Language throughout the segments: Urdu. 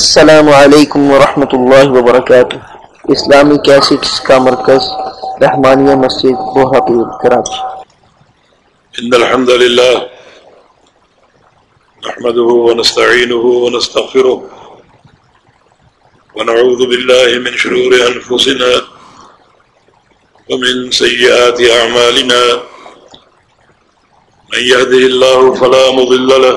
السلام علیکم ورحمۃ اللہ وبرکاتہ۔ اسلامی کیسٹس کا مرکز، رحمانیہ مسجد بوہاپور کراچی ان الحمد لله نحمده ونستعينه ونستغفره ونعوذ بالله من شرور انفسنا ومن سيئات اعمالنا۔ من يهده الله فلا مضل له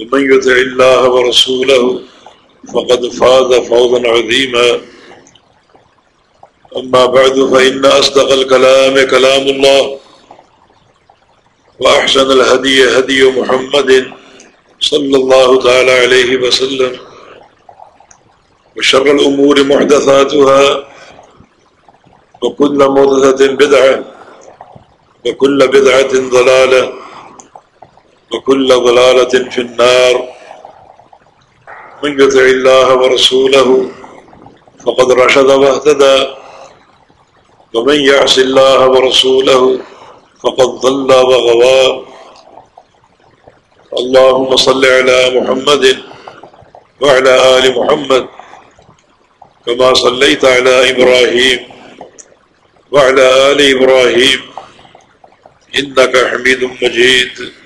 ومن يطع الله ورسوله فقد فاز فوزا عظيما. أما بعد، فإن أصدق الكلام كلام الله وأحسن الهدي هدي محمد صلى الله تعالى عليه وسلم وشر الأمور محدثاتها وكل محدثة بدعة وكل بدعة ضلالة وكل ضلالة في النار. من يطع الله ورسوله فقد رشد واهتدى. ومن يعص الله ورسوله فقد ضل وغوى. اللهم صل على محمد وعلى آل محمد كما صليت على إبراهيم وعلى آل إبراهيم. إنك حميد مجيد.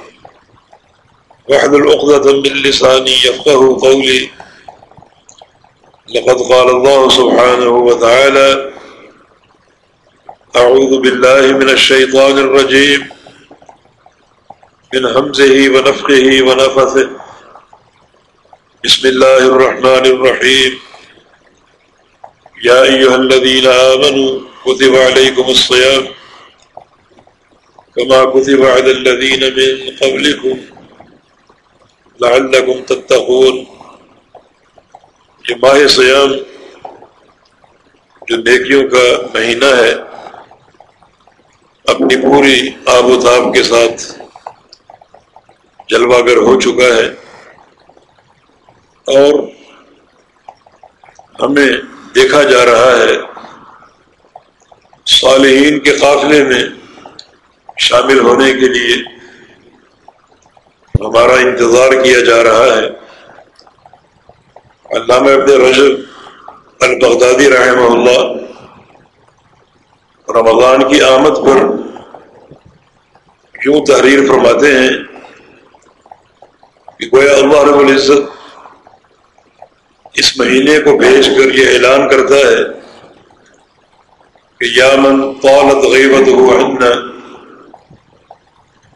واحلل عقدة من لساني يفقه قولي. لقد قال الله سبحانه وتعالى أعوذ بالله من الشيطان الرجيم. من همزه ونفقه ونفثه. بسم الله الرحمن الرحيم. يا أيها الذين آمنوا، كتب عليكم الصيام كما كتب على الذين من قبلكم. لعلکم تتقون. یہ ماہ سیام جو نیکیوں کا مہینہ ہے، اپنی پوری آب و تاب کے ساتھ جلوہ گر ہو چکا ہے۔ اور ہمیں دیکھا جا رہا ہے، صالحین کے قافلے میں شامل ہونے کے لیے ہمارا انتظار کیا جا رہا ہے۔ علامہ ابن رجب البغدادی رحمہ اللہ رمضان کی آمد پر کیوں تحریر فرماتے ہیں کہ گویا اللہ رب العزت اس مہینے کو بھیج کر یہ اعلان کرتا ہے کہ یامن طالت غیبت ہوا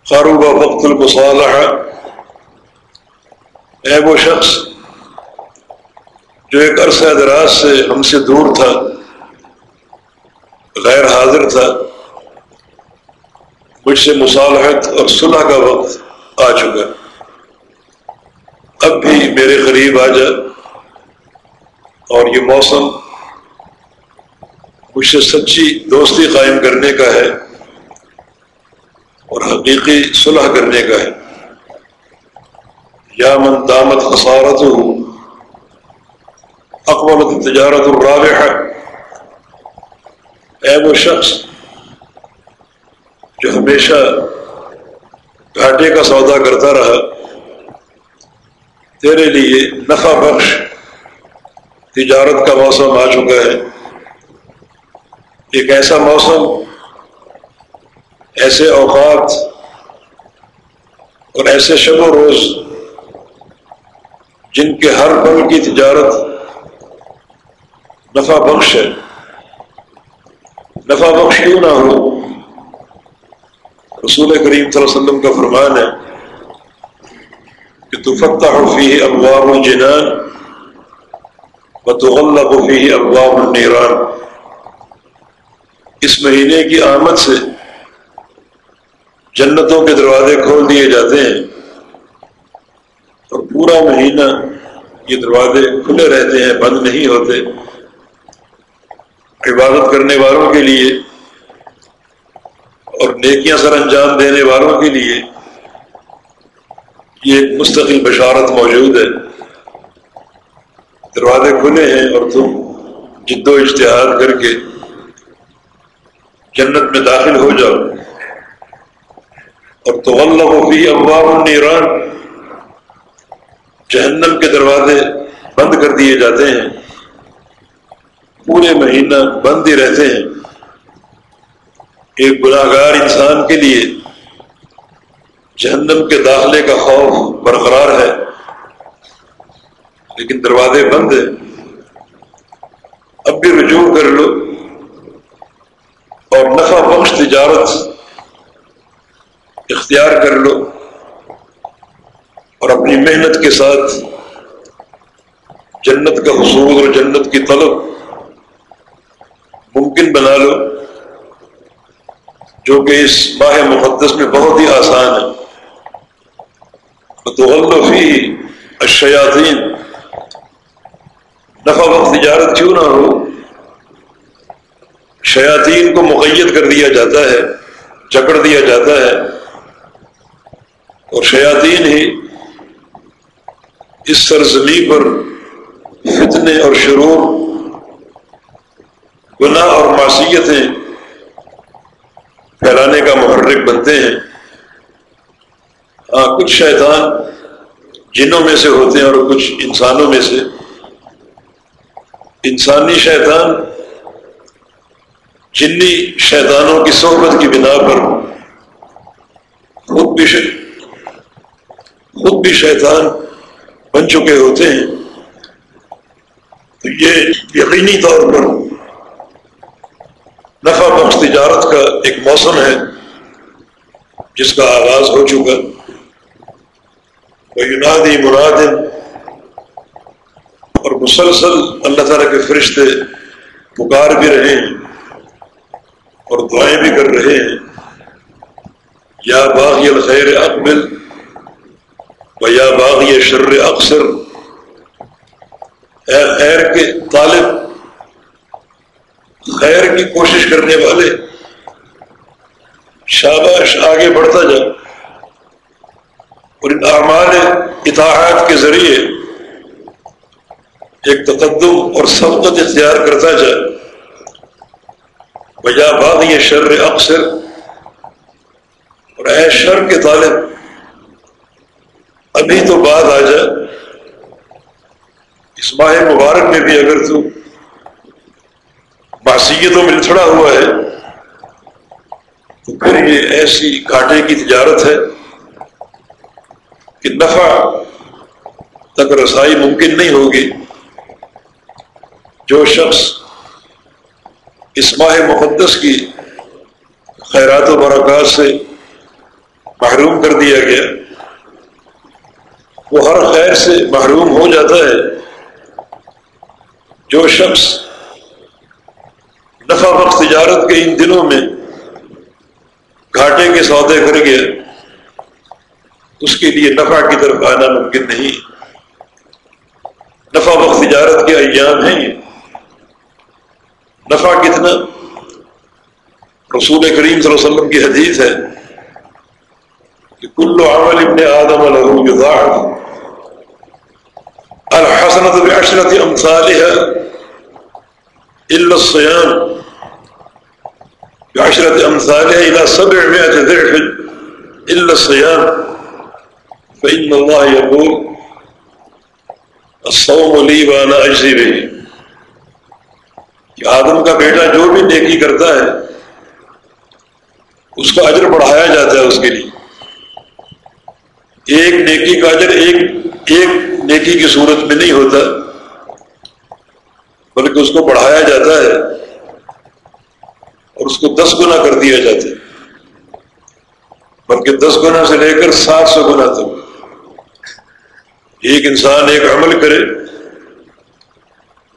خاروب وقت المصالحہ ہے وہ شخص جو ایک عرصہ دراز سے ہم سے دور تھا، غیر حاضر تھا، مجھ سے مصالحت اور صلح کا وقت آ چکا۔ اب بھی میرے قریب آ جا اور یہ موسم مجھ سے سچی دوستی قائم کرنے کا ہے اور حقیقی صلح کرنے کا ہے۔ یا من دامت خسارت ہو تجارت الرابع اے وہ شخص جو ہمیشہ گھاٹے کا سودا کرتا رہا، تیرے لیے نفع بخش تجارت کا موسم آ چکا ہے۔ ایک ایسا موسم، ایسے اوقات اور ایسے شب و روز جن کے ہر پل کی تجارت نفع بخش ہے۔ نفع بخش کیوں نہ ہو؟ رسول کریم صلی اللہ علیہ وسلم کا فرمان ہے کہ تو فتح فی ابواب الجنان و تو فی ابواب النیران۔ اس مہینے کی آمد سے جنتوں کے دروازے کھول دیے جاتے ہیں۔ پورا مہینہ یہ دروازے کھلے رہتے ہیں، بند نہیں ہوتے۔ عبادت کرنے والوں کے لیے اور نیکیاں سر انجام دینے والوں کے لیے یہ ایک مستقل بشارت موجود ہے۔ دروازے کھلے ہیں اور تم جد و اشتہار کر کے جنت میں داخل ہو جاؤ۔ اور تو اللہ فی ابواب النیران جہنم کے دروازے بند کر دیے جاتے ہیں۔ پورے مہینہ بند ہی رہتے ہیں۔ ایک گناہ گار انسان کے لیے جہنم کے داخلے کا خوف برقرار ہے۔ لیکن دروازے بند ہیں۔ اب بھی رجوع کر لو۔ اور نفع بخش تجارت اختیار کر لو۔ اور اپنی محنت کے ساتھ جنت کا حصول اور جنت کی طلب ممکن بنا لو، جو کہ اس ماہ مقدس میں بہت ہی آسان ہے۔ تو غلفی الشیاطین۔ نفع وقت تجارت کیوں نہ ہو؟ شیاطین کو مقید کر دیا جاتا ہے، جکڑ دیا جاتا ہے۔ اور شیاطین ہی اس سرزمی پر فتنے اور شرور، گناہ اور معصیتیں پھیلانے کا محرک بنتے ہیں۔ ہاں کچھ شیطان جنوں میں سے ہوتے ہیں اور کچھ انسانوں میں سے۔ انسانی شیطان جنی شیطانوں کی صحبت کی بنا پر خود بھی خود بھی شیطان بن چکے ہوتے ہیں۔ تو یہ یقینی طور پر نفع بخش تجارت کا ایک موسم ہے، جس کا آغاز ہو چکا۔ وہ یونادی مراد اور مسلسل اللہ تعالیٰ کے فرشتے پکار بھی رہے ہیں اور دعائیں بھی کر رہے ہیں۔ یا باغ الخیر اقبل یا باغ یہ شر اکثر اے خیر کے طالب، خیر کی کوشش کرنے والے، شاباش آگے بڑھتا جا۔ اور ان اعمال اطاعت کے ذریعے ایک تقدم اور سبقت اختیار کرتا جا۔ بجا باغ یہ شر اکثر اور اے شر کے طالب ابھی تو بات آ جائے اس ماہ مبارک میں بھی اگر تو معصیتوں میں لڑا ہوا ہے، تو پھر یہ ایسی گھاٹے کی تجارت ہے کہ نفع تک رسائی ممکن نہیں ہوگی۔ جو شخص اس ماہ مقدس کی خیرات و برکات سے محروم کر دیا گیا، وہ ہر خیر سے محروم ہو جاتا ہے۔ جو شخص نفع وقت تجارت کے ان دنوں میں گھاٹے کے سودے کر گیا اس کے لیے نفع کی طرف آنا ممکن نہیں۔ نفع وقت تجارت کے ایام ہیں۔ یہ نفع کتنا؟ رسول کریم صلی اللہ علیہ وسلم کی حدیث ہے کہ کلو عمل ابن آدم الحم الحسنة بعشرة أمثالها إلا الصيام. بعشرة أمثالها إلى سبعمائة ضعف إلا الصيام. فإن الله يقول الصوم لي وأنا أجزي به. کہ آدم کا بیٹا جو بھی نیکی کرتا ہے، اس کا اجر بڑھایا جاتا ہے اس کے لیے۔ ایک نیکی کا اجر ایک ایک نیکی کی صورت میں نہیں ہوتا، بلکہ اس کو بڑھایا جاتا ہے اور اس کو دس گنا کر دیا جاتا ہے۔ بلکہ دس گنا سے لے کر سات سو گنا تک۔ ایک انسان ایک عمل کرے،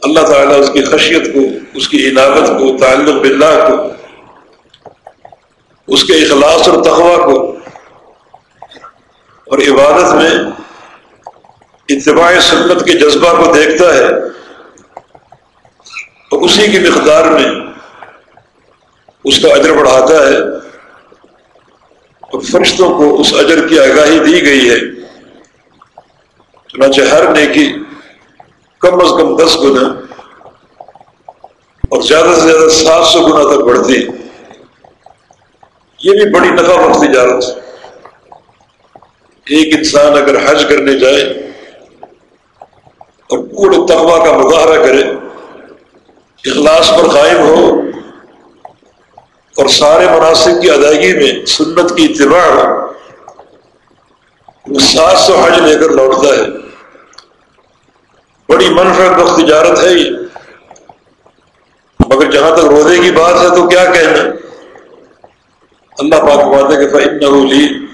اللہ تعالیٰ اس کی خشیت کو، اس کی عنابت کو، تعلق باللہ کو، اس کے اخلاص اور تخوا کو اور عبادت میں اتباع سنت کے جذبہ کو دیکھتا ہے اور اسی کی مقدار میں اس کا اجر بڑھاتا ہے۔ اور فرشتوں کو اس اجر کی آگاہی دی گئی ہے۔ چنانچہ ہر نیکی کم از کم دس گنا اور زیادہ سے زیادہ سات سو گنا تک بڑھتی۔ یہ بھی بڑی نفع بخش تجارت ایک انسان اگر حج کرنے جائے اور پورے تقوا کا مظاہرہ کرے، اخلاص پر قائم ہو اور سارے مناسب کی ادائیگی میں سنت کی اتباع ہو، وہ سات سو حج لے کر لوٹتا ہے۔ بڑی منفرد بخت تجارت ہے یہ۔ مگر جہاں تک روزے کی بات ہے تو کیا کہنا؟ اللہ پاک بات ہے کہ فن لی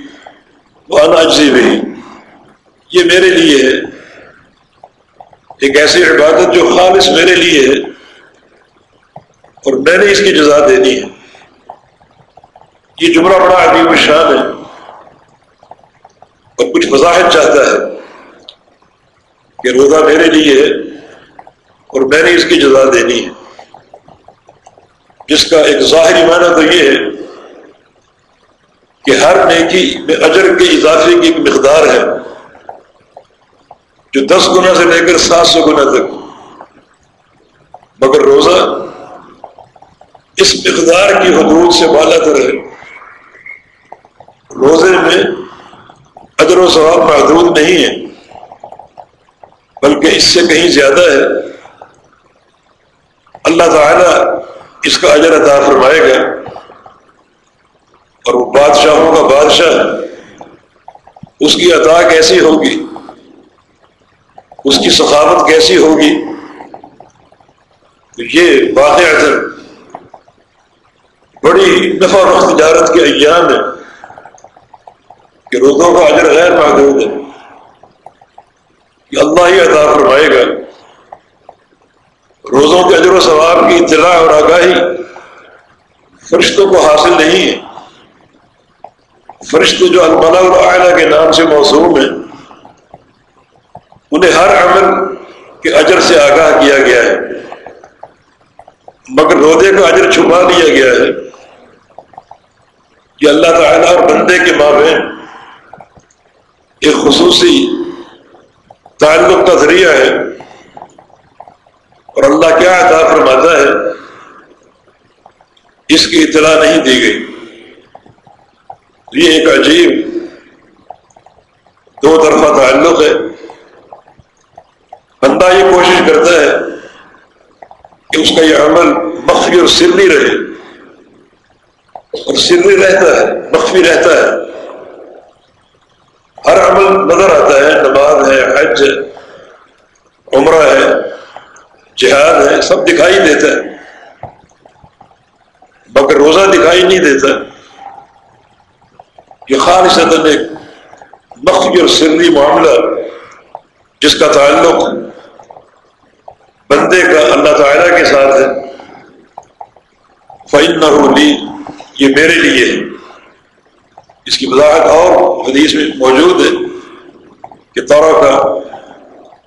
وہ انجی بھی یہ میرے لیے ہے ایک ایسی عبادت جو خالص میرے لیے ہے اور میں نے اس کی جزا دینی ہے۔ یہ جملہ بڑا عجیب شان ہے اور کچھ وضاحت چاہتا ہے کہ روزہ میرے لیے ہے اور میں نے اس کی جزا دینی ہے۔ جس کا ایک ظاہری معنی تو یہ ہے کہ ہر نیکی میں اجر کے اضافے کی ایک مقدار ہے جو دس گنا سے لے کر سات سو گنا تک۔ مگر روزہ اس مقدار کی حدود سے بالا تر ہے۔ روزے میں اجر و ثواب محدود نہیں ہے، بلکہ اس سے کہیں زیادہ ہے۔ اللہ تعالی اس کا اجر عطا فرمائے گا۔ اور وہ بادشاہوں کا بادشاہ اس کی عطا کیسی ہوگی؟ اس کی ثقافت کیسی ہوگی؟ تو یہ واقع بڑی نفع رخ تجارت کے ایام ہے کہ روزوں کا اجر غیر محدود ہے۔ کہ اللہ ہی عطا فرمائے گا۔ روزوں کے اجر و ثواب کی اطلاع اور آگاہی فرشتوں کو حاصل نہیں ہے۔ فرشتے جو الملا اور کے نام سے موسوم ہیں، انہیں ہر عمل کے اجر سے آگاہ کیا گیا ہے۔ مگر روزے کا اجر چھپا دیا گیا ہے۔ کہ اللہ تعالیٰ اور بندے کے مابین ایک خصوصی تعلق کا ذریعہ ہے۔ اور اللہ کیا عطا فرماتا ہے، اس کی اطلاع نہیں دی گئی۔ یہ ایک عجیب دو طرفہ تعلق ہے۔ بندہ یہ کوشش کرتا ہے کہ اس کا یہ عمل مخفی اور سرنی رہے۔ اور سرنی رہتا ہے، مخفی رہتا ہے۔ ہر عمل نظر آتا ہے، نماز ہے، حج ہے، عمرہ ہے، جہاد ہے، سب دکھائی دیتا ہے۔ مگر روزہ دکھائی نہیں دیتا۔ یہ خالص ایک مخفی اور سری معاملہ جس کا تعلق بندے کا اللہ تعالیٰ کے ساتھ ہے فائن نہ ہولی یہ میرے لیے ہے۔ اس کی وضاحت اور حدیث میں موجود ہے کہ طور کا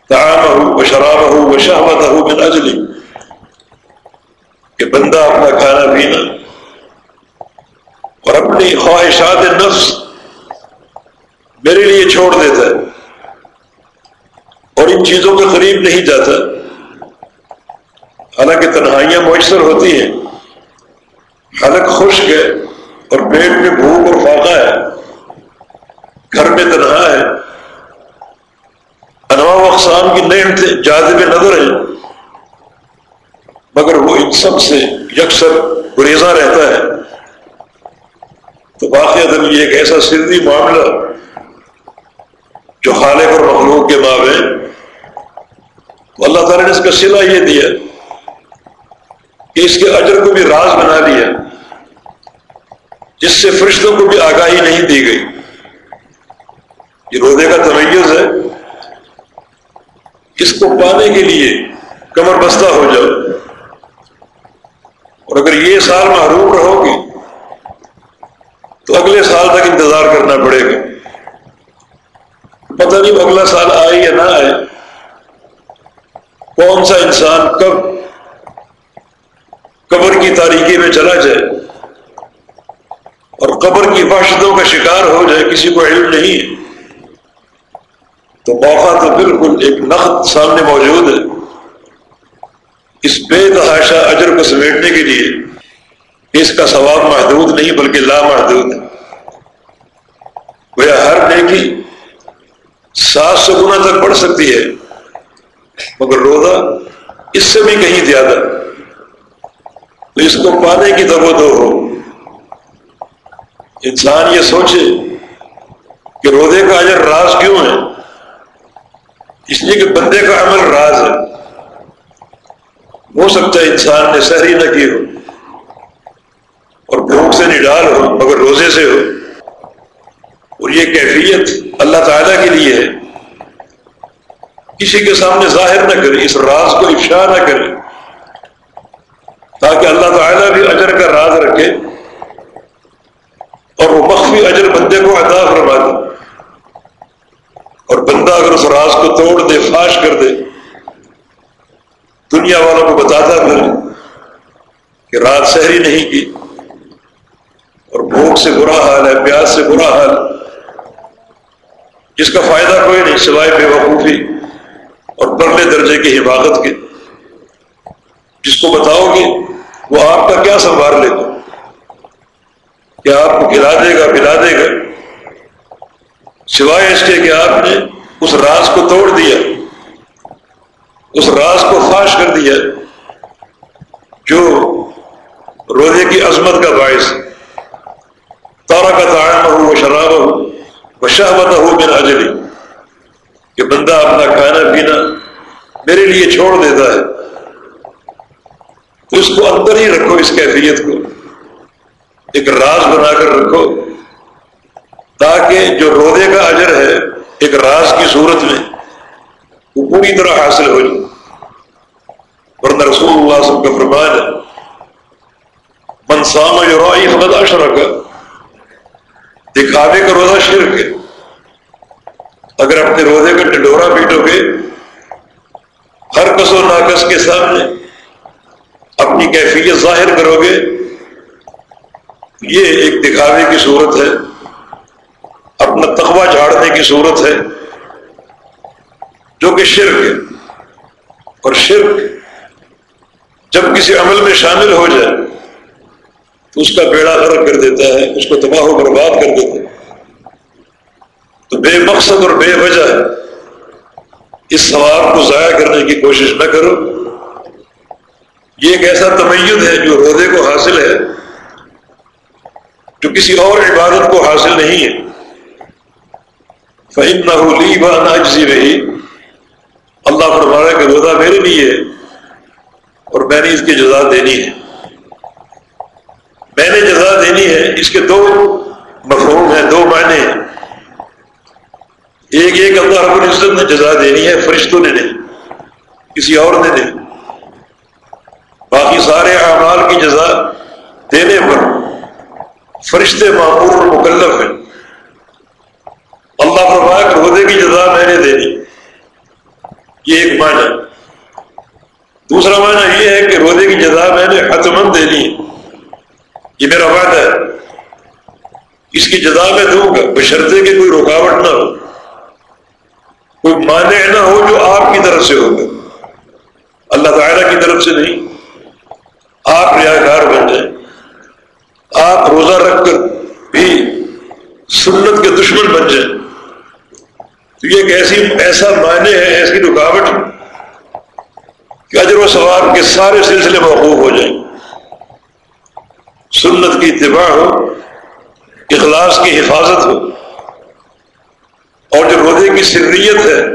تعام ہو و شراب ہو و شہمت ہو بن اجلی، کہ بندہ اپنا کھانا پینا اور اپنی خواہشات نفس میرے لیے چھوڑ دیتا ہے اور ان چیزوں کے قریب نہیں جاتا حالانکہ تنہائیاں میسر ہوتی ہیں حلق خشک ہے اور پیٹ میں بھوک اور فاقہ ہے گھر میں تنہا ہے انواع اقسام کی نعمت جاذب نظر ہیں مگر وہ ان سب سے یکسر گریزاں رہتا ہے تو واقعات یہ ایک ایسا سردی معاملہ جو خالق اور مخلوق کے مابین تو اللہ تعالیٰ نے اس کا سلا یہ دیا کہ اس کے اجر کو بھی راز بنا لیا، جس سے فرشتوں کو بھی آگاہی نہیں دی گئی۔ یہ رودے کا تمیز ہے۔ اس کو پانے کے لیے کمر بستہ ہو جاؤ۔ اور اگر یہ سال محروم رہو گے تو اگلے سال تک انتظار کرنا پڑے گا۔ پتہ نہیں اگلا سال آئے یا نہ آئے۔ کون سا انسان کب قبر کی تاریخی میں چلا جائے اور قبر کی وحشتوں کا شکار ہو جائے، کسی کو علم نہیں ہے۔ تو موقع تو بالکل ایک نقد سامنے موجود ہے۔ اس بے تحاشا اجر کو سمیٹنے کے لیے اس کا ثواب محدود نہیں بلکہ لامحدود ہے۔ ہر نیکی سات سو گنا تک بڑھ سکتی ہے، مگر روزہ اس سے بھی کہیں زیادہ۔ تو اس کو پانے کی دو دو ہو۔ انسان یہ سوچے کہ روزے کا اجر راز کیوں ہے؟ اس لیے کہ بندے کا عمل راز ہے۔ ہو سکتا ہے انسان نے سہری نہ کی ہو۔ اور بھوک سے نڈال ہو، مگر روزے سے ہو۔ اور یہ کیفیت اللہ تعالیٰ کے لیے ہے۔ کسی کے سامنے ظاہر نہ کرے، اس راز کو افشا نہ کرے۔ تاکہ اللہ تعالیٰ بھی اجر کا راز رکھے۔ اور وہ مخفی اجر بندے کو عطا فرما دے۔ اور بندہ اگر اس راز کو توڑ دے، فاش کر دے، دنیا والوں کو بتاتا پھر کہ رات سحری نہیں کی۔ اور بھوک سے برا حال ہے، پیاس سے برا حال۔ جس کا فائدہ کوئی نہیں، سوائے بے وقوفی اور پرلے درجے کی حفاظت کے۔ جس کو بتاؤ گے، وہ آپ کا کیا سنبھال لے گا؟ کیا آپ کو کھلا دے گا، پلا دے گا۔ سوائے اس کے کہ آپ نے اس راز کو توڑ دیا، اس راز کو فاش کر دیا، جو روزے کی عظمت کا باعث تارا کا تعام ہو وہ شراب ہو وہ شہبت ہو میرا اجلی کہ بندہ اپنا کھانا پینا میرے لیے چھوڑ دیتا ہے۔ تو اس کو اندر ہی رکھو اس کیفیت کو۔ ایک راز بنا کر رکھو، تاکہ جو رودے کا اجر ہے، ایک راز کی صورت میں وہ پوری طرح حاصل ہو جائے۔ ورنہ رسول اللہ سب کا فرمان ہے منسام جو رائی فقط اشرک دکھاوے کا روزہ شرک ہے۔ اگر اپنے روزے کا ٹڈورا پیٹو گے، ہر کس و ناقص کے سامنے اپنی کیفیت ظاہر کرو گے، یہ ایک دکھاوے کی صورت ہے، اپنا تقوی جھاڑنے کی صورت ہے، جو کہ شرک ہے۔ اور شرک جب کسی عمل میں شامل ہو جائے، تو اس کا بیڑا غرق کر دیتا ہے، اس کو تباہ و برباد کر دیتا ہے۔ تو بے مقصد اور بے وجہ اس ثواب کو ضائع کرنے کی کوشش نہ کرو۔ یہ ایک ایسا تمیز ہے جو رودے کو حاصل ہے جو کسی اور عبادت کو حاصل نہیں ہے۔ فہم نہ ہو لی نہ جسی رہی اللہ فرمانا کہ روزہ میرے لیے اور میں نے اس کی جزا دینی ہے۔ میں نے جزا دینی ہے، اس کے دو مفہوم ہیں، دو معنی ہیں۔ ایک ایک اللہ رب العزت نے جزا دینی ہے، فرشتوں نے نہیں، کسی اور نے نہیں۔ باقی سارے اعمال کی جزا دینے پر فرشتے معمور اور مکلف ہیں۔ اللہ فرمایا کہ عہدے کی جزا میں نے دینی۔ یہ ایک معنی۔ دوسرا معنی یہ ہے کہ عہدے کی جزا میں نے حتمند دینی ہے۔ یہ میرا وعدہ ہے۔ اس کی جزا میں دوں گا، بشرطے کہ کوئی رکاوٹ نہ ہو۔ کوئی مانع نہ ہو جو آپ کی طرف سے ہوگا اللہ تعالیٰ کی طرف سے نہیں۔ آپ ریا کار بن جائیں۔ آپ روزہ رکھ کر بھی سنت کے دشمن بن جائیں۔ تو یہ ایک ایسی ایسا معنی ہے، ایسی رکاوٹ کہ اجر و ثواب کے سارے سلسلے موقوف ہو جائیں۔ سنت کی اتباع ہو، اخلاص کی حفاظت ہو۔ اور جو روزے کی سریت ہے،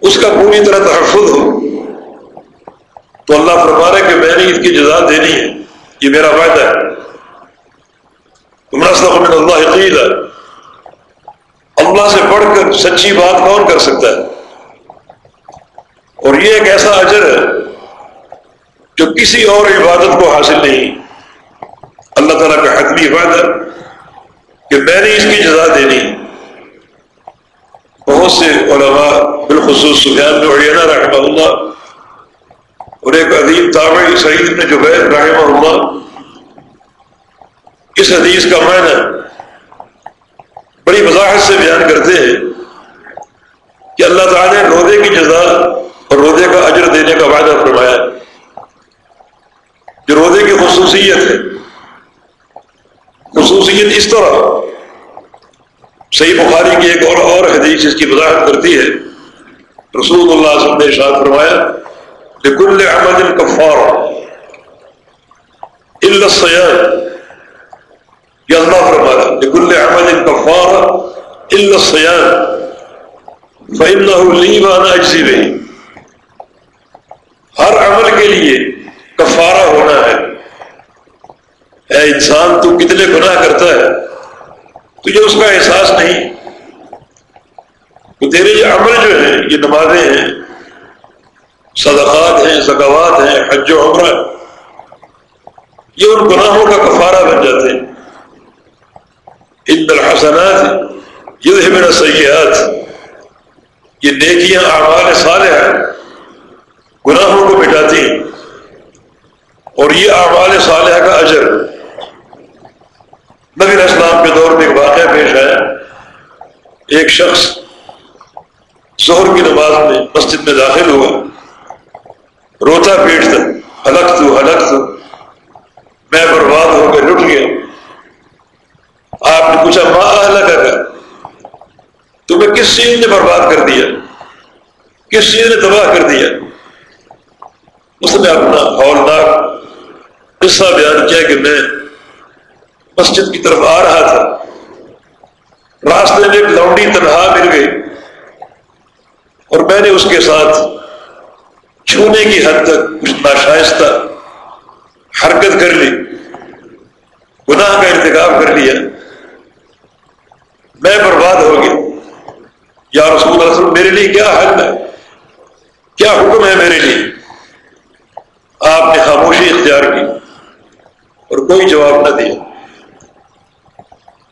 اس کا پوری طرح تحفظ ہو۔ تو اللہ فرما رہا ہے کہ میں نے اس کی جزا دینی ہے۔ یہ میرا فائدہ ہے۔ من اللہ عقید ہے اللہ سے پڑھ کر سچی بات کون کر سکتا ہے؟ اور یہ ایک ایسا اجر ہے جو کسی اور عبادت کو حاصل نہیں۔ اللہ تعالیٰ کا حتمی فائدہ کہ میں نے اس کی جزا دینی بہت سے علماء بالخصوص سفیان میں اڑینا رحمہ اللہ، اور ایک عظیم تابعی سعید نے جو رحمہ اللہ، اس حدیث کا معنی بڑی وضاحت سے بیان کرتے ہیں کہ اللہ تعالیٰ نے روزے کی جزا اور روزے کا اجر دینے کا وعدہ فرمایا جو روزے کی خصوصیت ہے۔ خصوصیت اس طرح صحیح بخاری کی ایک اور اور حدیث اس کی وضاحت کرتی ہے۔ رسول اللہ صلی اللہ علیہ وسلم نے ارشاد فرمایا لكل عمل كفارة إلا الصيام يا الله فرمانا لكل عمل كفارة إلا الصيام فإنه لي وأنا أجزي به ہر عمل کے لیے کفارہ ہونا ہے۔ اے انسان، تو کتنے گناہ کرتا ہے۔ تجھے اس کا احساس نہیں۔ تو تیرے یہ عمل جو ہیں، یہ نمازیں ہیں، صدقات ہیں زکوات ہیں، حج و عمرہ، یہ ان گناہوں کا کفارہ بن جاتے ہیں۔ ان الحسنات یہ میرا سیاحت یہ نیکیاں، اعمال صالح گناہوں کو مٹاتی ہیں۔ اور یہ اعمال صالح کا اجر نبی اسلام کے دور میں ایک واقعہ پیش آیا۔ ایک شخص ظہر کی نماز میں مسجد میں داخل ہوا۔ روتا پیٹتا ہلک تو ہلک تو میں برباد ہو کے لٹ گیا۔ آپ نے پوچھا، ماں الگ کر تمہیں کس چیز نے برباد کر دیا؟ کس چیز نے تباہ کر دیا؟ اس نے اپنا ہولناک قصہ بیان کیا کہ میں مسجد کی طرف آ رہا تھا۔ راستے میں ایک لونڈی تنہا مل گئی اور میں نے اس کے ساتھ چھونے کی حد تک کچھ ناشائستہ حرکت کر لی، گناہ کا ارتکاب کر لیا۔ میں برباد ہو گیا۔ یا رسول اللہ علیہ وسلم، میرے لیے کیا حل ہے؟ کیا حکم ہے میرے لیے؟ آپ نے خاموشی اختیار کی اور کوئی جواب نہ دیا۔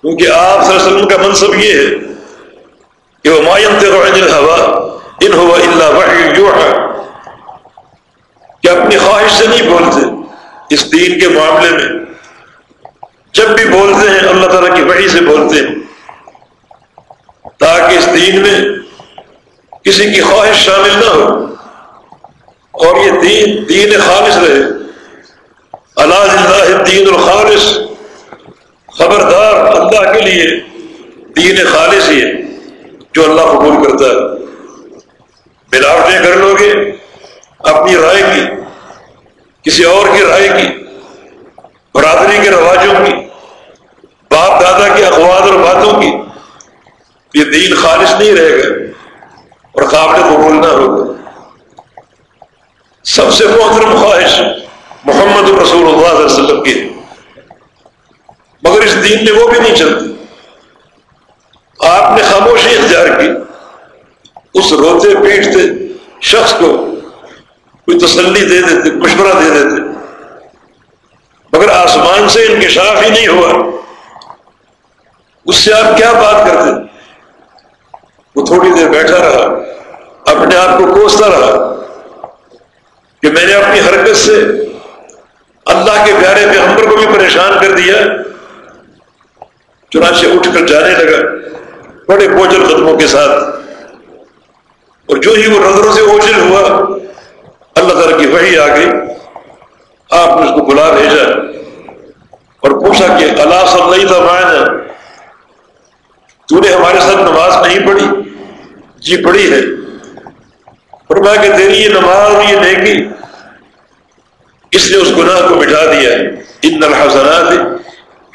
کیونکہ آپ صلی اللہ علیہ وسلم کا منصب یہ ہے کہ وہ مائن تغیر ہوا ان ہوا اللہ وحی کہ اپنی خواہش سے نہیں بولتے اس دین کے معاملے میں۔ جب بھی بولتے ہیں اللہ تعالیٰ کی وحی سے بولتے ہیں تاکہ اس دین میں کسی کی خواہش شامل نہ ہو۔ اور یہ دین دین خالص رہے۔ اللہ دین الخالص۔ خبردار اللہ کے لیے، دین خالص ہی ہے، جو اللہ قبول کرتا ہے۔ ملاوٹیں کر لو گے، اپنی رائے کی، کسی اور کی رائے کی، برادری کے رواجوں کی، باپ دادا کی اخبار اور باتوں کی۔ یہ دین خالص نہیں رہے گا اور قابل قبول نہ ہوگا۔ سب سے محترم خواہش محمد رسول اللہ علیہ وسلم کی مگر اس دین میں وہ بھی نہیں چلتی۔ آپ نے خاموشی اختیار کی۔ اس روتے پیٹتے شخص کو کوئی تسلی دے دیتے، مشورہ دے دیتے۔ مگر آسمان سے انکشاف ہی نہیں ہوا۔ اس سے آپ کیا بات کرتے؟ وہ تھوڑی دیر بیٹھا رہا، اپنے آپ کو کوستا رہا کہ میں نے اپنی حرکت سے اللہ کے پیارے پیغمبر کو بھی پریشان کر دیا۔ چنانچہ اٹھ کر جانے لگا، بڑے بوجھل قدموں کے ساتھ۔ اور جو ہی وہ نظروں سے اوجل ہوا، اللہ تعالیٰ کی وحی آ گئی۔ آپ نے اس کو بلا بھیجا اور پوچھا کہ اللہ صلی اللہ تو نے ہمارے ساتھ نماز نہیں پڑھی۔ جی پڑھی ہے۔ اور میں کہ تیری یہ نماز یہ نیکی۔ اس نے اس گناہ کو مٹا دیا ان الحسنات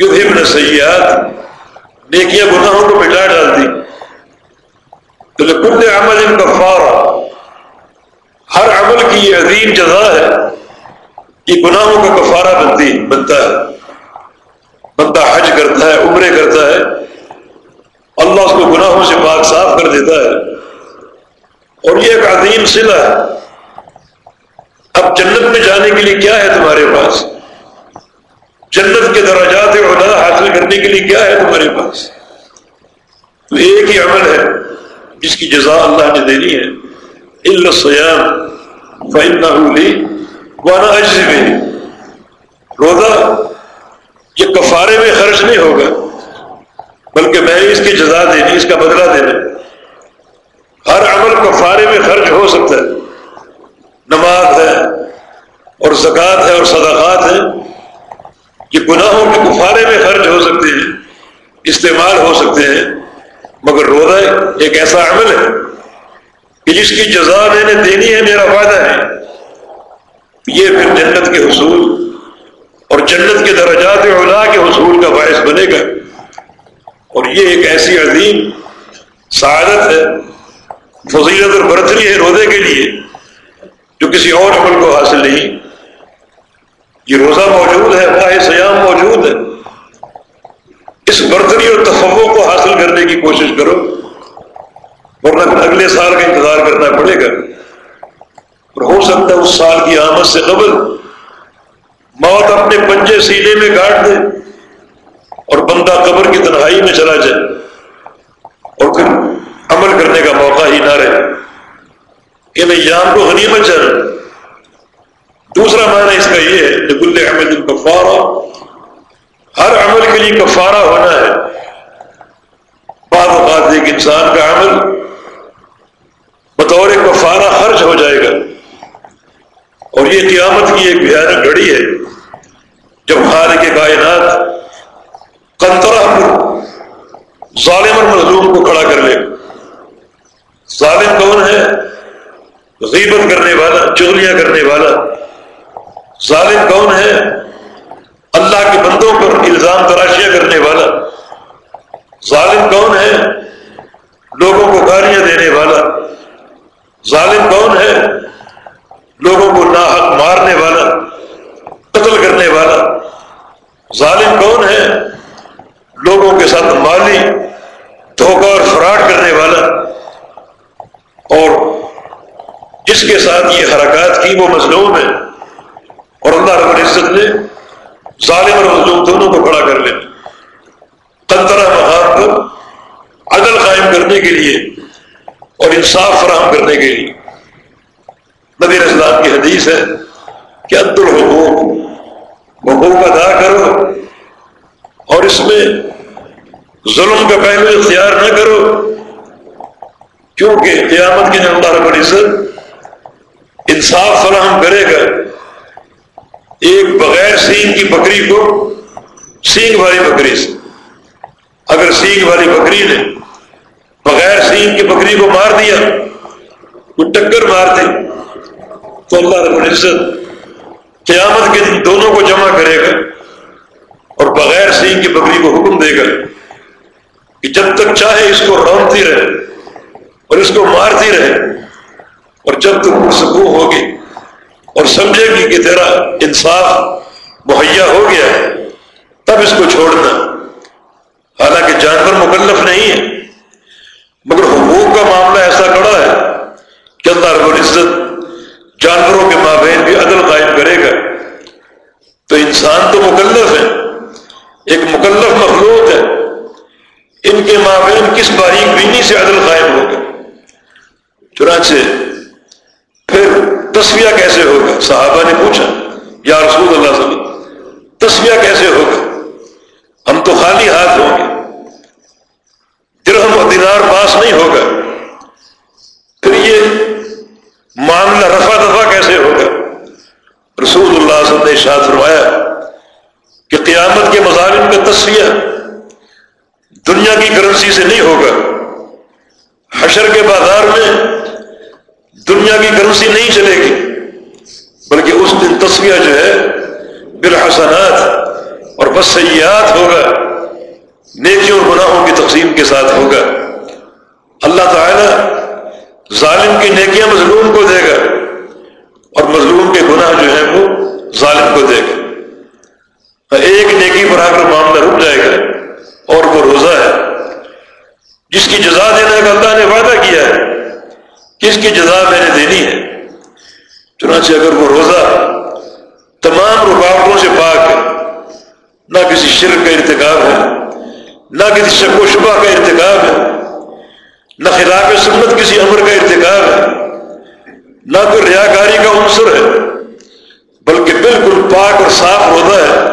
یذهبن السیئات۔ نیکیاں گناہوں کو مٹا ڈالتی۔ تو لکل عمل کفارہ ہر عمل کی یہ عظیم جزا ہے یہ گناہوں کا کفارہ بنتی، بنتا ہے۔ بندہ حج کرتا ہے، عمرے کرتا ہے۔ اللہ اس کو گناہوں سے پاک صاف کر دیتا ہے۔ اور یہ ایک عظیم صلہ ہے۔ اب جنت میں جانے کے لیے کیا ہے تمہارے پاس؟ جنت کے دراجات عہدہ حاصل کرنے کے لیے کیا ہے تمہارے پاس؟ تو ایک ہی عمل ہے، جس کی جزا اللہ نے دینی ہے۔ السیام وانا اجزی میں روزہ یہ کفارے میں خرچ نہیں ہوگا، بلکہ میں اس کی جزا دینی، اس کا بدلہ دینا۔ ہر عمل کفارے میں خرچ ہو سکتا ہے۔ نماز ہے، اور زکوٰۃ ہے، اور صدقات ہے یہ گناہوں کے کفارے میں خرچ ہو سکتے ہیں، استعمال ہو سکتے ہیں، مگر روزہ ایک ایسا عمل ہے کہ جس کی جزا میں نے دینی ہے، میرا فائدہ ہے۔ یہ پھر جنت کے حصول اور جنت کے درجات اولا کے حصول کا باعث بنے گا۔ اور یہ ایک ایسی عظیم سعادت ہے، فضیلت اور برتری ہے روزے کے لیے، جو کسی اور عمل کو حاصل نہیں۔ یہ روزہ موجود ہے واحد سیام موجود ہے۔ اس برتری اور تفوق کو حاصل کرنے کی کوشش کرو، ورنہ پھر اگلے سال کا انتظار کرنا پڑے گا۔ اور ہو سکتا ہے اس سال کی آمد سے قبل موت اپنے پنجے سینے میں کاٹ دے اور بندہ قبر کی تنہائی میں چلا جائے اور پھر عمل کرنے کا موقع ہی نہ رہے۔ کہ میں یام کو غنیمت چل دوسرا معنی اس کا یہ ہے کہ گل احمد الکفارہ ہر عمل کے لیے کفارہ ہونا ہے۔ بعض اوقات ایک انسان کا عمل بطور کفارہ خرچ ہو جائے گا۔ اور یہ قیامت کی ایک بھیانک گھڑی ہے۔ جب خالق کے کائنات کنترا پر ظالم اور مظلوم کو کھڑا کر لے۔ ظالم کون ہے؟ غیبت کرنے والا، چغلیاں کرنے والا۔ ظالم کون ہے؟ اللہ کے بندوں پر الزام تراشیاں کرنے والا۔ ظالم کون ہے؟ لوگوں کو گالیاں دینے والا۔ ظالم کون ہے؟ لوگوں کو ناحق مارنے والا، قتل کرنے والا۔ ظالم کون ہے؟ لوگوں کے ساتھ مالی دھوکہ اور فراڈ کرنے والا۔ اور جس کے ساتھ یہ حرکات کی وہ مظلوم ہے اور اللہ رب العزت نے ظالم اور مظلوم دونوں کو کھڑا کر لیں تنطرہ مقام پر عدل قائم کرنے کے لیے اور انصاف فراہم کرنے کے لیے۔ نبی اسلام کی حدیث ہے کہ عد الحقوق حقوق ادا کرو اور اس میں ظلم کا پہلو اختیار نہ کرو۔ کیونکہ قیامت کے اللہ رب العزت انصاف فراہم کرے گا۔ ایک بغیر سینگ کی بکری کو، سینگ والی بکری سے۔ اگر سینگ والی بکری نے بغیر سینگ کی بکری کو مار دیا، وہ ٹکر مار دی تو اللہ رب العزت قیامت کے دن دونوں کو جمع کرے گا اور بغیر سینگ کی بکری کو حکم دے گا کہ جب تک چاہے اس کو رونتی رہے اور اس کو مارتی رہے اور جب تک پرسکون ہوگی اور سمجھے گی کہ تیرا انصاف مہیا ہو گیا ہے، تب اس کو چھوڑنا۔ حالانکہ جانور مکلف نہیں ہے، مگر حقوق کا معاملہ ایسا کڑا ہے کہ اللہ رب العزت جانوروں کے مابین بھی عدل قائم کرے گا۔ تو انسان تو مکلف ہے، ایک مکلف مخلوق ہے۔ ان کے مابین کس باریک بینی سے عدل قائم ہوگا چنانچہ تصویہ کیسے ہوگا؟ صحابہ نے پوچھا، یا رسول اللہ صلی اللہ علیہ وسلم تصویہ کیسے ہوگا؟ ہم تو خالی ہاتھ ہوں گے۔ درہم و دینار پاس نہیں ہوگا۔ پھر یہ معاملہ رفع دفع کیسے ہوگا؟ رسول اللہ صلی اللہ علیہ وسلم نے فرمایا کہ قیامت کے مظالم کا تصویہ دنیا کی کرنسی سے نہیں ہوگا۔ حشر کے بازار میں دنیا کی کرنسی نہیں چلے گی، بلکہ اس دن تصویہ جو ہے بالحسنات اور بسیات ہوگا، نیکیوں اور گناہوں کی تقسیم کے ساتھ ہوگا۔ اللہ تعالی ظالم کی نیکیاں مظلوم کو دے گا اور مظلوم کے گناہ جو ہیں وہ ظالم کو دے گا۔ ایک نیکی پر آ کر معاملہ رک جائے گا اور وہ روزہ ہے۔ جس کی جزا دینے کا اللہ نے وعدہ کیا ہے کس کی جزا میں نے دینی ہے؟ چنانچہ اگر وہ روزہ تمام رکاوٹوں سے پاک ہے، نہ کسی شرک کا ارتکاب ہے، نہ کسی شک و شبہ کا ارتکاب ہے، نہ خلاف سنت کسی امر کا ارتکاب ہے، نہ کوئی ریاکاری کا عنصر ہے، بلکہ بالکل پاک اور صاف روزہ ہے۔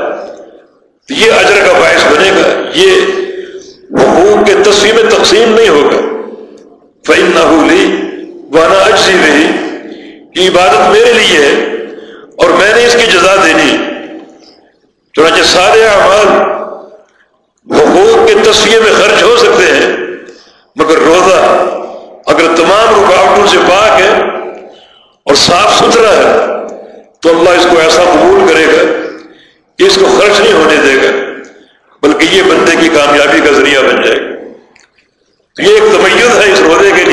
تو یہ اجر کا باعث بنے گا، یہ حقوق کے تصویر تقسیم نہیں ہوگا۔ فعن نہ ہولی وانا اجزی رہی کہ عبادت میرے لیے ہے اور میں نے اس کی جزا دینی۔ چنانچہ سارے اعمال حقوق کے تصویر میں خرچ ہو سکتے ہیں، مگر روزہ اگر تمام رکاوٹوں سے پاک ہے اور صاف ستھرا ہے، تو اللہ اس کو ایسا قبول کرے گا کہ اس کو خرچ نہیں ہونے دے گا، بلکہ یہ بندے کی کامیابی کا ذریعہ بن جائے گا۔ تو یہ ایک تمیز ہے اس روزے کے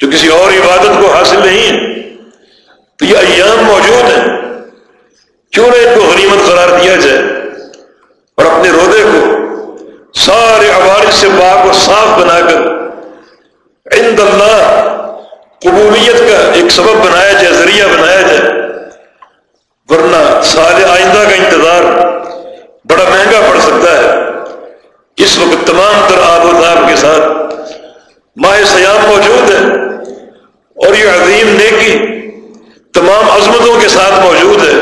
جو کسی اور عبادت کو حاصل نہیں ہے، تو یہ ایام موجود ہیں۔ کیوں نہ ان کو غنیمت قرار دیا جائے اور اپنے رودے کو سارے عوارض سے پاک اور صاف بنا کر عند اللہ قبولیت کا ایک سبب بنایا جائے، ذریعہ بنایا جائے۔ ورنہ سال آئندہ کا انتظار بڑا مہنگا پڑ سکتا ہے۔ اس وقت تمام تر آب و تاب کے ساتھ ماہ سیام موجود ہے اور یہ عظیم نیکی تمام عظمتوں کے ساتھ موجود ہے،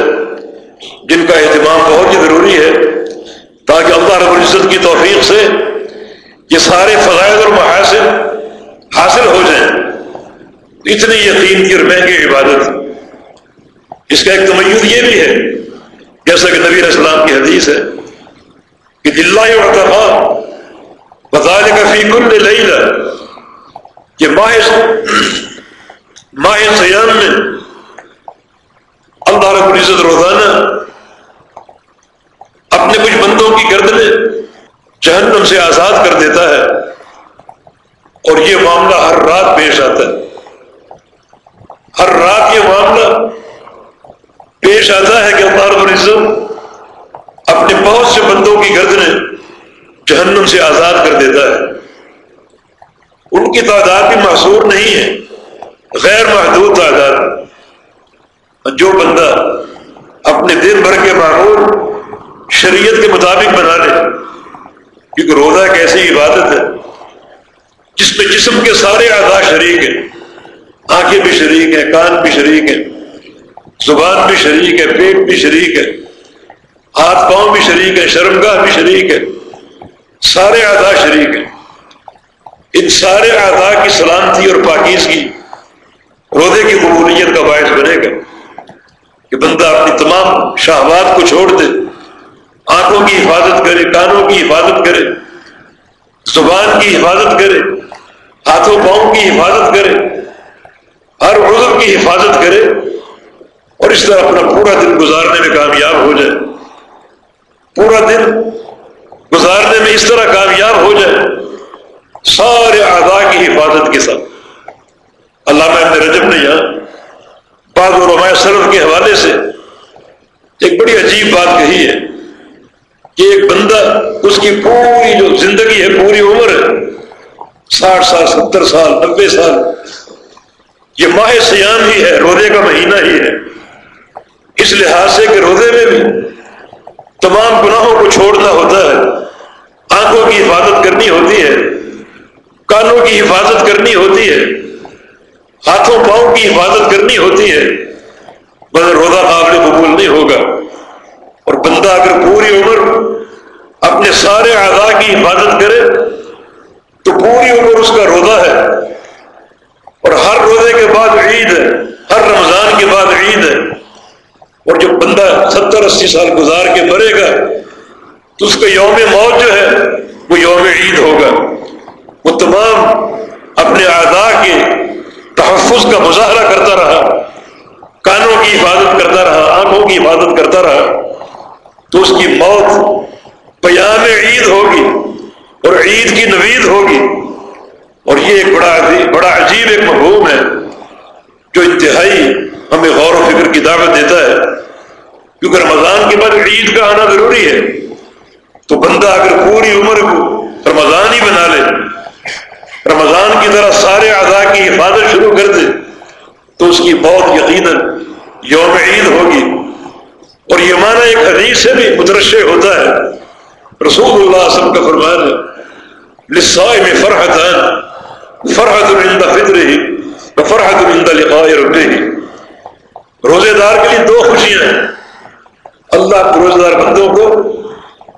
جن کا اہتمام بہت ہی ضروری ہے، تاکہ اللہ رب العزت کی توفیق سے یہ سارے فضائد اور محاصر حاصل ہو جائیں۔ اتنی یقین کی اور مہنگی عبادت۔ اس کا ایک تمیز یہ بھی ہے، جیسا کہ نبی اسلام کی حدیث ہے کہ دلّہ اور بطال کا فی کل لئی کہ ماہ ماہ سیام میں اللہ رب العزت روزانہ اپنے کچھ بندوں کی گردنیں جہنم سے آزاد کر دیتا ہے اور یہ معاملہ ہر رات پیش آتا ہے۔ ہر رات یہ معاملہ پیش آتا ہے کہ اللہ رب العزت اپنے بہت سے بندوں کی گردنیں جہنم سے آزاد کر دیتا ہے۔ ان کی تعداد بھی محصور نہیں ہے۔ غیر محدود تعداد جو بندہ اپنے دن بھر کے معمول شریعت کے مطابق بنا لے، کیونکہ روزہ ایک ایسی عبادت ہے جس میں جسم کے سارے اعضاء شریک ہیں، آنکھیں بھی شریک ہیں، کان بھی شریک ہیں، زبان بھی شریک ہے، پیٹ بھی شریک ہے، ہاتھ پاؤں بھی شریک ہے شرمگاہ بھی شریک ہے، سارے اعضاء شریک ہیں۔ ان سارے اعضاء کی سلامتی اور پاکیزگی روزے کی قبولیت کا باعث بنے گا کہ بندہ اپنی تمام شہوات کو چھوڑ دے، آنکھوں کی حفاظت کرے، کانوں کی حفاظت کرے، زبان کی حفاظت کرے، ہاتھوں پاؤں کی حفاظت کرے، ہر عضو کی حفاظت کرے اور اس طرح اپنا پورا دن گزارنے میں کامیاب ہو جائے۔ پورا دن گزارنے میں اس طرح کامیاب ہو جائے، سارے اعضاء کی حفاظت کے ساتھ۔ اللہ میں رجب نے یہاں بعض علماء سرف کے حوالے سے ایک بڑی عجیب بات کہی ہے کہ ایک بندہ اس کی پوری جو زندگی ہے، پوری عمر ہے ساٹھ سال، ستر سال، نبے سال، یہ ماہ سیام ہی ہے، روزے کا مہینہ ہی ہے۔ اس لحاظ سے کہ روزے میں بھی تمام گناہوں کو چھوڑنا ہوتا ہے۔ آنکھوں کی حفاظت کرنی ہوتی ہے، کانوں کی حفاظت کرنی ہوتی ہے۔ ہاتھوں پاؤں کی حفاظت کرنی ہوتی ہے، مگر روزہ قابل قبول نہیں ہوگا۔ اور بندہ اگر پوری عمر اپنے سارے اعضاء کی حفاظت کرے، تو پوری عمر اس کا روزہ ہے۔ اور ہر روزے کے بعد عید ہے، ہر رمضان کے بعد عید ہے۔ اور جو بندہ ستر اسی سال گزار کے مرے گا، تو اس کا یوم موت جو ہے، وہ یوم عید ہوگا۔ وہ تمام اپنے اعضاء کے تحفظ کا مظاہرہ کرتا رہا، کانوں کی حفاظت کرتا رہا، آنکھوں کی حفاظت کرتا رہا، تو اس کی موت پیام عید ہوگی اور عید کی نوید ہوگی۔ اور یہ ایک بڑا بڑا عجیب ایک مفہوم ہے جو انتہائی ہمیں غور و فکر کی دعوت دیتا ہے۔ کیونکہ رمضان کے بعد عید کا آنا ضروری ہے، تو بندہ اگر پوری عمر کو رمضان ہی بنا لے، رمضان کی طرح سارے اعضاء کی حفاظت شروع کر دے تو اس کی بہت یقیناً یوم عید ہوگی۔ اور یہ معنی ایک حدیث سے بھی مترشے ہوتا ہے۔ رسول اللہ صلی اللہ علیہ وسلم کا فرمان ہے لسائے میں فرحت ہے فرحت الندہ فطر ہی فرحت الندہ لقاء ربے ہی روزے دار کے لیے دو خوشیاں ہیں۔ اللہ روزے دار بندوں کو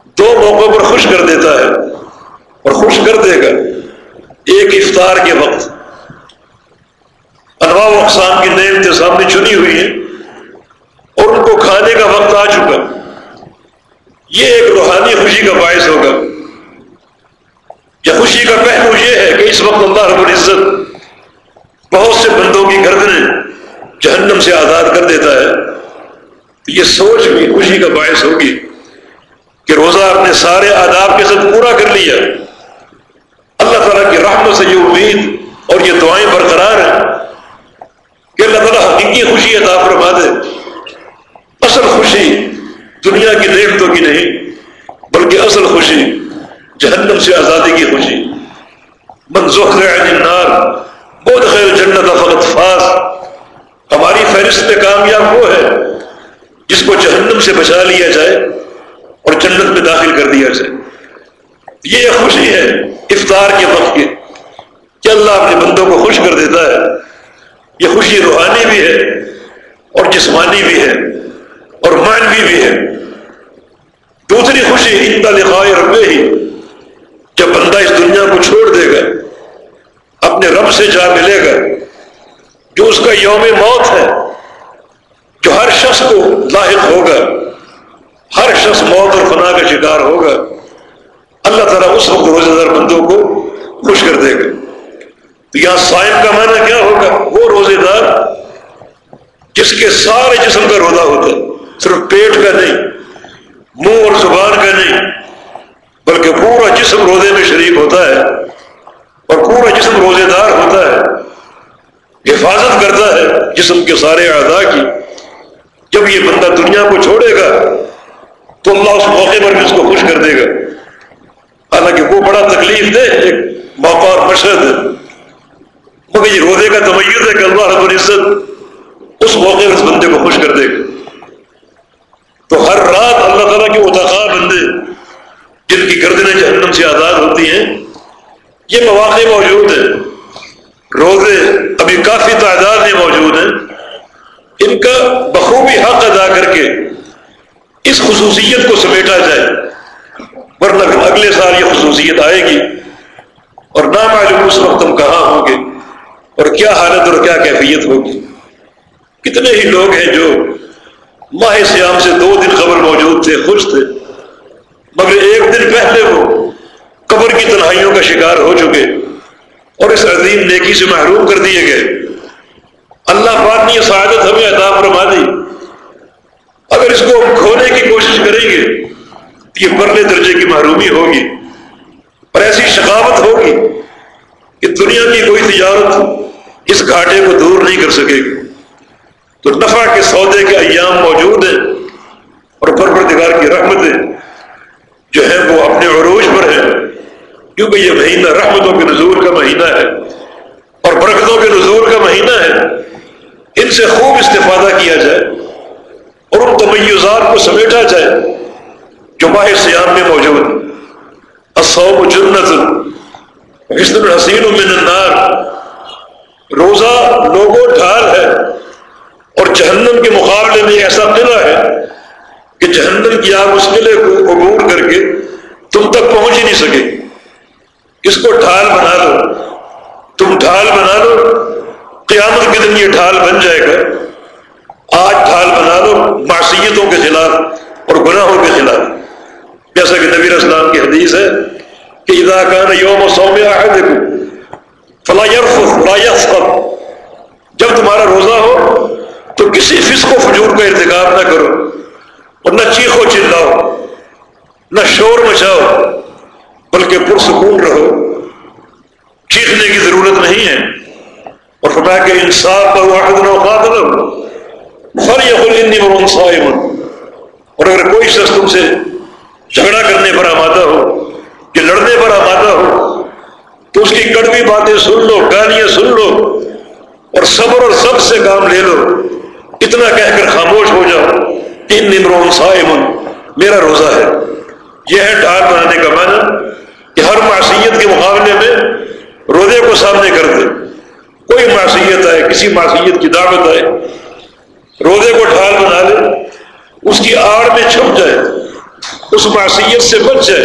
دو موقعوں پر خوش کر دیتا ہے اور خوش کر دے گا۔ ایک افطار کے وقت۔ انواع و اقسام کی نعمتیں سامنے چنی ہوئی ہیں اور ان کو کھانے کا وقت آ چکا یہ ایک روحانی خوشی کا باعث ہوگا۔ یا خوشی کا پہلو یہ ہے کہ اس وقت اللہ رب العزت بہت سے بندوں کی گردنیں جہنم سے آزاد کر دیتا ہے۔ یہ سوچ بھی خوشی کا باعث ہوگی کہ روزہ اپنے سارے آداب کے ساتھ پورا کر لیا۔ اللہ تعالیٰ کی رحمت سے یہ امید اور یہ دعائیں برقرار ہیں۔ کہ اللہ تعالیٰ حقیقی خوشی عطا فرما دے۔ اصل خوشی دنیا کی نعمتوں کی نہیں، بلکہ اصل خوشی جہنم سے آزادی کی خوشی۔ منظوخ النار بہت خیر جنت فقط فاس ہماری فہرست میں کامیاب وہ ہے جس کو جہنم سے بچا لیا جائے اور جنت میں داخل کر دیا جائے۔ یہ خوشی ہے، افطار کے وقت کی، کہ اللہ اپنے بندوں کو خوش کر دیتا ہے۔ یہ خوشی روحانی بھی ہے اور جسمانی بھی ہے اور معنوی بھی ہے۔ دوسری خوشی ان لکھائے ربے ہی جب بندہ اس دنیا کو چھوڑ دے گا، اپنے رب سے جا ملے گا، جو اس کا یوم موت ہے، جو ہر شخص کو لاحق ہوگا، ہر شخص موت اور فنا کا شکار ہوگا، اللہ تعالیٰ اس وقت روزہ دار بندوں کو خوش کر دے گا۔ تو یہاں کا معنی کیا ہوگا؟ وہ روزے دار جس کے سارے جسم کا روزہ ہوتا ہے، صرف پیٹ کا نہیں، منہ اور زبان کا نہیں، بلکہ پورا جسم روزے میں شریک ہوتا ہے اور پورا جسم روزے دار ہوتا ہے، حفاظت کرتا ہے جسم کے سارے اعضاء کی۔ جب یہ بندہ دنیا کو چھوڑے گا، تو اللہ اس موقع پر بھی اس کو خوش کر دے گا۔ حالانکہ وہ بڑا تکلیف دے ایک موقع اور مشرد ہے۔ مگر یہ روزے کا تمیز ہے کہ اللہ رب العزت اس موقع اس بندے کو خوش کر دے۔ گا تو ہر رات اللہ تعالیٰ کے اتخا بندے جن کی گردنیں جہنم سے آزاد ہوتی ہیں، یہ مواقع موجود ہیں۔ روزے ابھی کافی تعداد میں موجود ہیں۔ ان کا بخوبی حق ادا کر کے اس خصوصیت کو سمیٹا جائے۔ ورنہ اگلے سال یہ خصوصیت آئے گی۔ اور نہ معلوم اس وقت ہم کہاں ہوں گے؟ اور کیا حالت اور کیا کیفیت ہوگی؟ کتنے ہی لوگ ہیں جو ماہ سیام سے دو دن خبر موجود تھے، خوش تھے، مگر ایک دن پہلے وہ قبر کی تنہائیوں کا شکار ہو چکے اور اس عظیم نیکی سے محروم کر دیے گئے۔ اللہ پاک نے یہ سعادت ہمیں عطا فرما دی۔ اگر اس کو ہم کھونے کی کوشش کریں گے یہ پرلے درجے کی محرومی ہوگی اور ایسی شقاوت ہوگی کہ دنیا کی کوئی تجارت اس گھاٹے کو دور نہیں کر سکے۔ گی تو نفع کے سودے کے ایام موجود ہیں اور پروردگار کی رحمتیں جو ہے وہ اپنے عروج پر ہیں۔ کیونکہ یہ مہینہ رحمتوں کے نزول کا مہینہ ہے اور برکتوں کے نزول کا مہینہ ہے۔ ان سے خوب استفادہ کیا جائے اور ان تمیزات کو سمیٹا جائے جو ماہ سیام میں موجود اصوب جنت، حسن الحسین من النار۔ روزہ لوگوں ڈھال ہے اور جہنم کے مقابلے میں ایسا قلعہ ہے کہ جہنم کی آگ اس قلعے کو عبور کر کے تم تک پہنچ ہی نہیں سکے۔ اس کو ڈھال بنا لو تم ڈھال بنا لو قیامت کے دن یہ ڈھال بن جائے گا۔ آج ڈھال بنا لو معصیتوں کے خلاف اور گناہوں کے خلاف۔ جیسا کہ نبیر اسلام کی حدیث ہے کہ اداکان یوم سومیہ دیکھو فلا فلا جب تمہارا روزہ ہو تو کسی فسق و فجور کا ارتکاب نہ کرو اور نہ چیخو چلاؤ، نہ شور مچاؤ، بلکہ پرسکون رہو۔ چیخنے کی ضرورت نہیں ہے۔ اور فرمایا کہ انصاف کا واحد اوقات فر یقین اور اگر کوئی شخص تم سے جھگڑا کرنے پر آمادہ ہو، کہ لڑنے پر آمادہ ہو اس کی کڑوی باتیں سن لو گالیاں سن لو اور صبر اور سب سے کام لے لو۔ اتنا کہہ کر خاموش ہو جاؤ۔ ان نمرون سائمن میرا روزہ ہے۔ یہ ہے ڈال بنانے کا معنی کہ ہر معصیت کے مقابلے میں روزے کو سامنے کر دے۔ کوئی معصیت آئے، کسی معصیت کی دعوت آئے، روزے کو ڈھال بنا لے، اس کی آڑ میں چھپ جائے، اس معصیت سے بچ جائے۔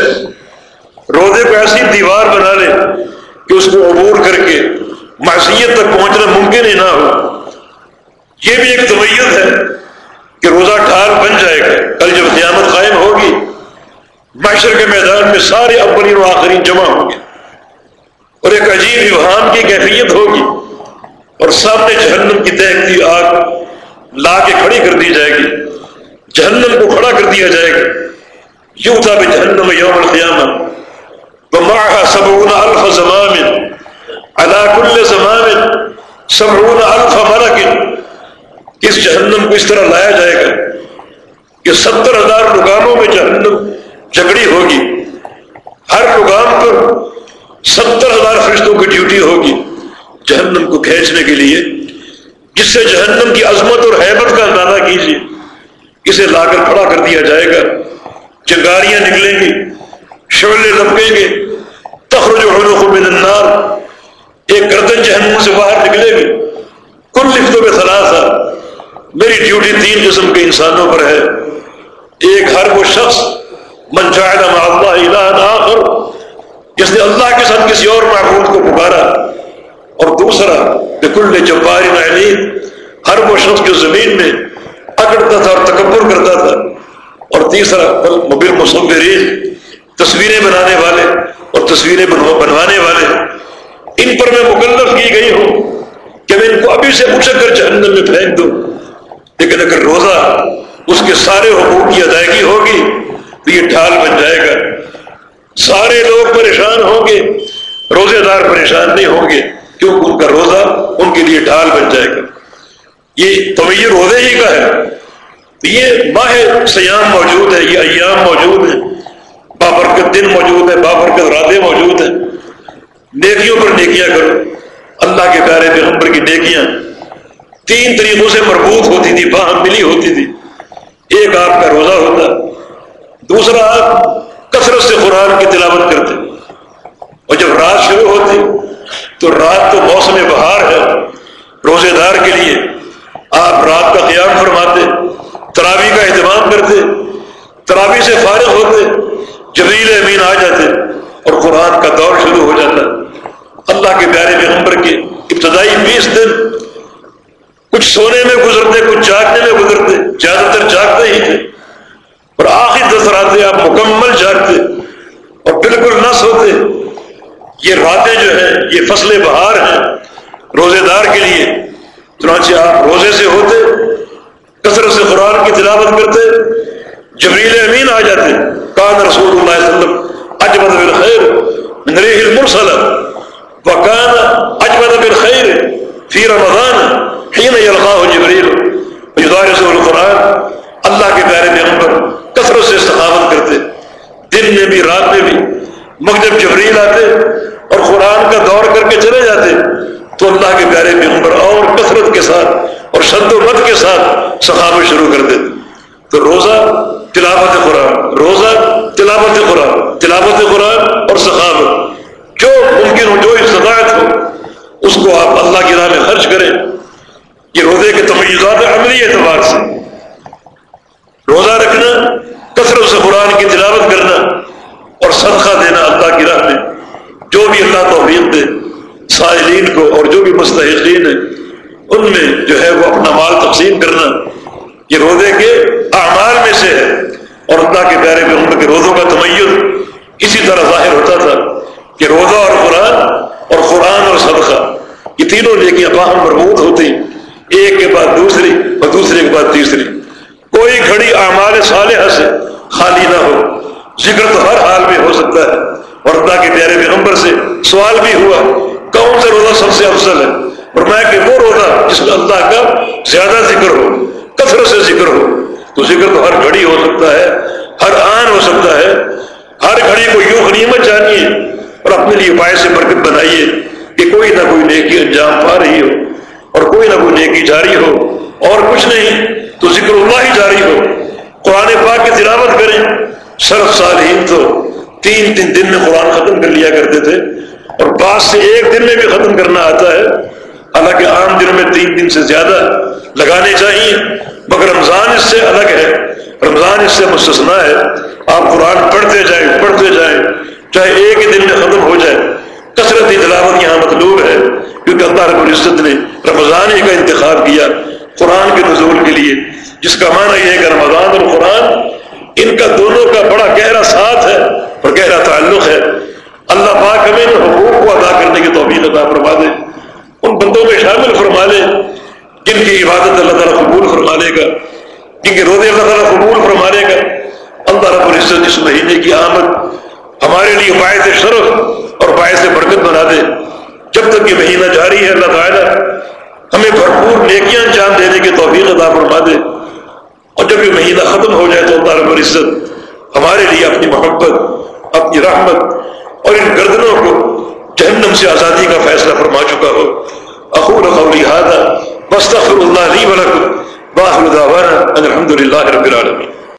روزے کو ایسی دیوار بنا لے کہ اس کو عبور کر کے معصیت تک پہنچنا ممکن ہی نہ ہو۔ یہ بھی ایک طبیعت ہے کہ روزہ ڈھال بن جائے گا۔ کل جب قیامت قائم ہوگی معاشر کے میدان میں سارے اولین و آخرین جمع ہوں گے۔ اور ایک عجیب ابہام کی کیفیت ہوگی۔ اور سامنے جہنم کی دیکھتی آگ لا کے کھڑی کر دی جائے گی۔ جہنم کو کھڑا کر دیا جائے گا۔ یوں تھا بھی جہنم یوم القیامت۔ وہ سبعون الف زمان اللہ کل زمان سبعون الف ملک اس جہنم کو اس طرح لایا جائے گا کہ ستر ہزار لگاموں میں جہنم جھگڑی ہوگی. ہر لگام پر ستر ہزار فرشتوں کی ڈیوٹی ہوگی جہنم کو کھینچنے کے لیے. جس سے جہنم کی عظمت اور حیبت کا اندازہ کیجیے. اسے لا کر کھڑا کر دیا جائے گا. چنگاریاں نکلیں گی. شعلے لپکیں گے، تخرج جو من النار، ایک گردن جہنم سے باہر نکلے گی۔ کل لفتوں میں تھا میری ڈیوٹی تین قسم کے انسانوں پر ہے۔ ایک ہر وہ شخص، من جعل مع اللہ الہ آخر، جس نے اللہ کے ساتھ کسی اور معبود کو پکارا۔ اور دوسرا، بکل جبار عنید ہر وہ شخص جو زمین میں اکڑتا تھا اور تکبر کرتا تھا۔ اور تیسرا مبل مصورین تصویریں بنانے والے اور تصویریں بنوانے والے، ان پر میں مکلف کی گئی ہوں کہ میں ان کو ابھی سے اچھک کر جہنم میں پھینک دوں۔ لیکن اگر روزہ اس کے سارے حقوق کی ادائیگی ہوگی تو یہ ڈھال بن جائے گا۔ سارے لوگ پریشان ہوں گے روزے دار پریشان نہیں ہوں گے، کیونکہ ان کا روزہ ان کے لیے ڈھال بن جائے گا۔ یہ تو یہ روزے ہی کا ہے۔ یہ ماہ سیام موجود ہے، یہ ایام موجود ہے بابرکت دن موجود ہے، بابرکت راتیں موجود ہیں۔ نیکیوں پر نیکیاں کرو۔ اللہ کے پیارے پیغمبر کی نیکیاں۔ تین طریقوں سے مربوط ہوتی تھی، باہم ملی ہوتی تھی۔ ایک آپ کا روزہ ہوتا، دوسرا آپ کثرت سے قرآن کی تلاوت کرتے۔ اور جب رات شروع ہوتی، تو رات تو موسم بہار ہے۔ روزے دار کے لیے آپ رات کا قیام فرماتے، تراوی کا اہتمام کرتے، تراوی سے فارغ ہوتے۔ جبیل امین آ جاتے اور قرآن کا دور شروع ہو جاتا۔ اللہ کے پیارے پیغمبر کے ابتدائی بیس دن کچھ سونے میں گزرتے، کچھ جاگنے میں گزرتے، زیادہ تر جاگتے ہی تھے۔ اور آخر دس راتیں آپ مکمل جاگتے اور بالکل نہ سوتے۔ یہ راتیں جو ہیں، یہ فصل بہار ہیں روزے دار کے لیے۔ چنانچہ آپ روزے سے ہوتے، کثرت سے قرآن کی تلاوت کرتے جبریل امین آ جاتے کان رسول اللہ علیہ وسلم اجمد بالخیر، نریح المرسل، وکان اجمد بالخیر فی رمضان حین یلقاہ جبریل۔ یدارس القرآن، اللہ کے پیارے پیغمبر کثرت سے استقامت کرتے۔ دن میں بھی، رات میں بھی۔ مغرب جبریل آتے اور قرآن کا دور کر کے چلے جاتے، تو اللہ کے پیارے پیغمبر اور کثرت کے ساتھ اور شد و مت کے ساتھ سخاوت شروع کر دیتے۔ تو روزہ تلاوت قرآن، روزہ تلاوت قرآن تلاوت قرآن اور سخاوت۔ جو ممکن ہو، جو استطاعت ہو، اس کو آپ اللہ کی راہ میں خرچ کریں۔ یہ روزے کے تمیزات عملی اعتبار سے۔ روزہ رکھنا، کثرت سے قرآن کی تلاوت کرنا اور صدقہ دینا اللہ کی راہ میں۔ جو بھی اللہ توفیق دے، سائلین کو اور جو بھی مستحقین ہیں، ان میں جو ہے وہ اپنا مال تقسیم کرنا۔ یہ روزے کے اعمال میں سے ہے اور اللہ کے پیارے میں کے روزوں کا تمیز اسی طرح ظاہر ہوتا تھا کہ روزہ اور قرآن اور قرآن اور صدقہ یہ تینوں لے کے باہم مربوط ہوتی ایک کے بعد دوسری اور دوسرے کے بعد تیسری۔ کوئی گھڑی اعمال صالحہ سے خالی نہ ہو، ذکر تو ہر حال میں ہو سکتا ہے۔ اور اللہ کے پیارے پیغمبر سے سوال بھی ہوا، کون سا روزہ سب سے افضل ہے؟ اور میں کہ وہ روزہ جس میں اللہ کا زیادہ ذکر ہو۔ کثرت سے ذکر ہو۔ تو ذکر تو ہر گھڑی ہو سکتا ہے، ہر آن ہو سکتا ہے۔ ہر گھڑی کو یوں غنیمت جانیے اور اپنے لیے پائے سے برکت بنائیے کہ کوئی نہ کوئی نیکی انجام پا رہی ہو اور کوئی نہ کوئی نیکی جاری ہو۔ اور کچھ نہیں، تو ذکر اللہ ہی جاری ہو۔ قرآن پاک کی تلاوت کریں۔ سرف صالحین تو تین تین دن میں قرآن ختم کر لیا کرتے تھے اور بعض سے ایک دن میں بھی ختم کرنا آتا ہے۔ حالانکہ عام دن میں تین دن سے زیادہ لگانے چاہیے، مگر رمضان اس سے الگ ہے۔ رمضان اس سے مستثنا ہے۔ آپ قرآن پڑھتے جائیں پڑھتے جائیں، چاہے ایک ہی دن میں ختم ہو جائے۔ کثرت تلاوت یہاں مطلوب ہے، کیونکہ اللہ رب العزت نے رمضان ہی کا انتخاب کیا قرآن کے نزول کے لیے۔ جس کا معنی یہ ہے کہ رمضان اور قرآن ان کا دونوں کا بڑا گہرا ساتھ ہے اور گہرا تعلق ہے۔ اللہ پاک ہمیں ان حقوق کو ادا کرنے کی توفیق عطا فرما دے۔ ان بندوں میں شامل فرما لے جن کی عبادت اللہ تعالیٰ قبول فرما لے گا، جن کے روزے اللہ تعالیٰ قبول فرما لے گا۔ اللہ رب العزت اس مہینے کی آمد ہمارے لیے باعث شرف اور باعث برکت بنا دے۔ جب تک یہ مہینہ جاری ہے اللہ تعالیٰ ہمیں بھرپور نیکیاں انجام دینے کی توفیق عطا فرما دے۔ اور جب یہ مہینہ ختم ہو جائے تو اللہ رب العزت ہمارے لیے اپنی محبت، اپنی رحمت اور ان گردنوں کو جہنم سے آزادی کا فیصلہ فرما چکا ہو۔ اخور قولی هذا، واستغفر الله لي ولكم، واخر دعوانا ان الحمد لله رب العالمين